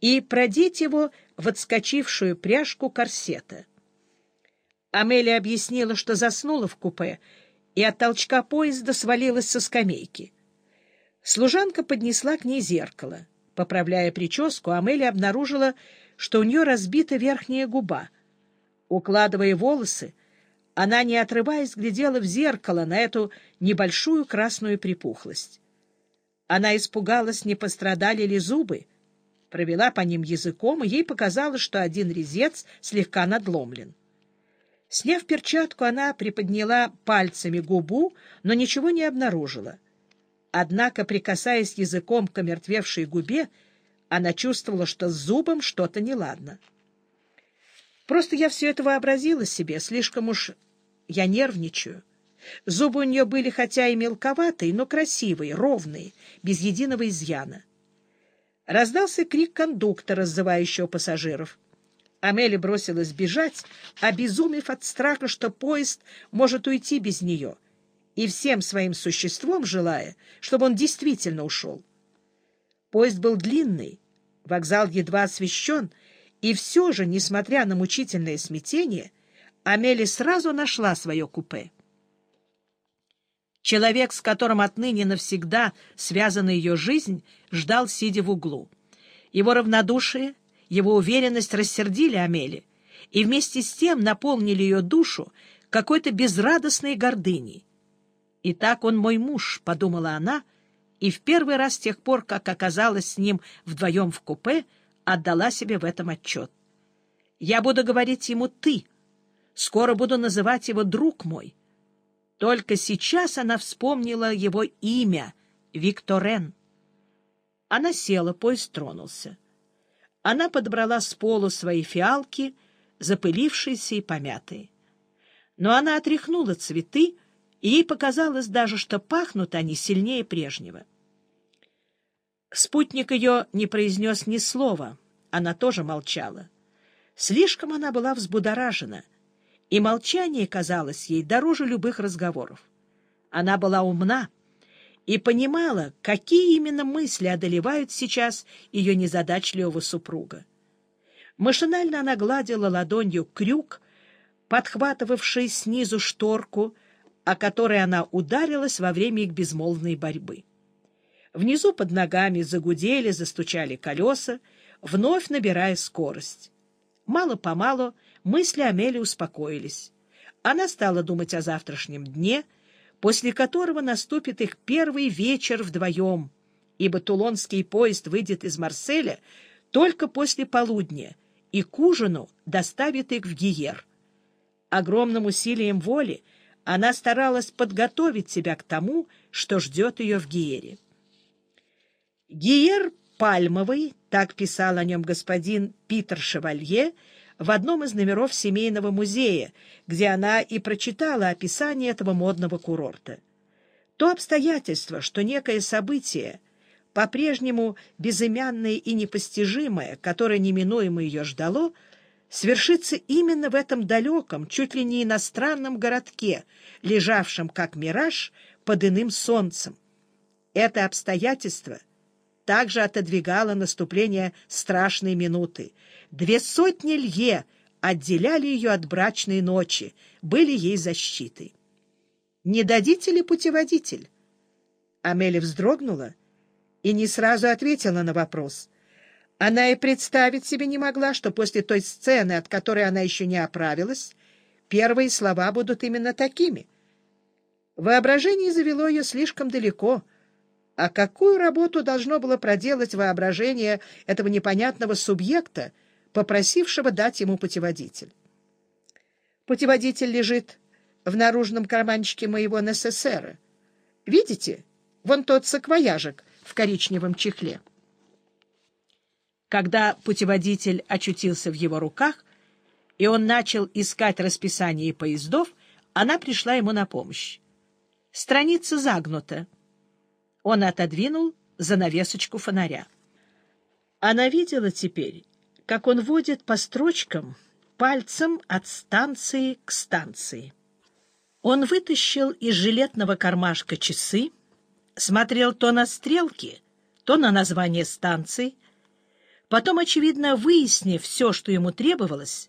и продеть его в отскочившую пряжку корсета. Амелия объяснила, что заснула в купе, и от толчка поезда свалилась со скамейки. Служанка поднесла к ней зеркало. Поправляя прическу, Амелия обнаружила, что у нее разбита верхняя губа. Укладывая волосы, она, не отрываясь, глядела в зеркало на эту небольшую красную припухлость. Она испугалась, не пострадали ли зубы, провела по ним языком, и ей показалось, что один резец слегка надломлен. Сняв перчатку, она приподняла пальцами губу, но ничего не обнаружила. Однако, прикасаясь языком к омертвевшей губе, она чувствовала, что с зубом что-то неладно. Просто я все это вообразила себе, слишком уж я нервничаю. Зубы у нее были хотя и мелковатые, но красивые, ровные, без единого изъяна. Раздался крик кондуктора, сзывающего пассажиров. Амели бросилась бежать, обезумев от страха, что поезд может уйти без нее, и всем своим существом желая, чтобы он действительно ушел. Поезд был длинный, вокзал едва освещен, и все же, несмотря на мучительное смятение, Амели сразу нашла свое купе. Человек, с которым отныне навсегда связана ее жизнь, ждал, сидя в углу. Его равнодушие, его уверенность рассердили Амели и вместе с тем наполнили ее душу какой-то безрадостной гордыней. «И так он мой муж», — подумала она, и в первый раз с тех пор, как оказалась с ним вдвоем в купе, отдала себе в этом отчет. «Я буду говорить ему «ты», скоро буду называть его «друг мой». Только сейчас она вспомнила его имя — Викторен. Она села, поезд тронулся. Она подобрала с полу свои фиалки, запылившиеся и помятые. Но она отряхнула цветы, и ей показалось даже, что пахнут они сильнее прежнего. Спутник ее не произнес ни слова, она тоже молчала. Слишком она была взбудоражена, и молчание казалось ей дороже любых разговоров. Она была умна и понимала, какие именно мысли одолевают сейчас ее незадачливого супруга. Машинально она гладила ладонью крюк, подхватывавший снизу шторку, о которой она ударилась во время их безмолвной борьбы. Внизу под ногами загудели, застучали колеса, вновь набирая скорость. Мало-помалу мысли Амели успокоились. Она стала думать о завтрашнем дне, после которого наступит их первый вечер вдвоем, ибо тулонский поезд выйдет из Марселя только после полудня и к ужину доставит их в Гиер. Огромным усилием воли она старалась подготовить себя к тому, что ждет ее в Гиере. Гиер Пальмовый, так писал о нем господин Питер Шевалье, в одном из номеров семейного музея, где она и прочитала описание этого модного курорта. То обстоятельство, что некое событие, по-прежнему безымянное и непостижимое, которое неминуемо ее ждало, свершится именно в этом далеком, чуть ли не иностранном городке, лежавшем как мираж под иным солнцем. Это обстоятельство — также отодвигало наступление страшной минуты. Две сотни лье отделяли ее от брачной ночи, были ей защитой. «Не дадите ли путеводитель?» Амели вздрогнула и не сразу ответила на вопрос. Она и представить себе не могла, что после той сцены, от которой она еще не оправилась, первые слова будут именно такими. Воображение завело ее слишком далеко — а какую работу должно было проделать воображение этого непонятного субъекта, попросившего дать ему путеводитель? Путеводитель лежит в наружном карманчике моего НССР. Видите? Вон тот саквояжик в коричневом чехле. Когда путеводитель очутился в его руках, и он начал искать расписание поездов, она пришла ему на помощь. Страница загнута. Он отодвинул занавесочку фонаря. Она видела теперь, как он водит по строчкам пальцем от станции к станции. Он вытащил из жилетного кармашка часы, смотрел то на стрелки, то на название станций, Потом, очевидно, выяснив все, что ему требовалось,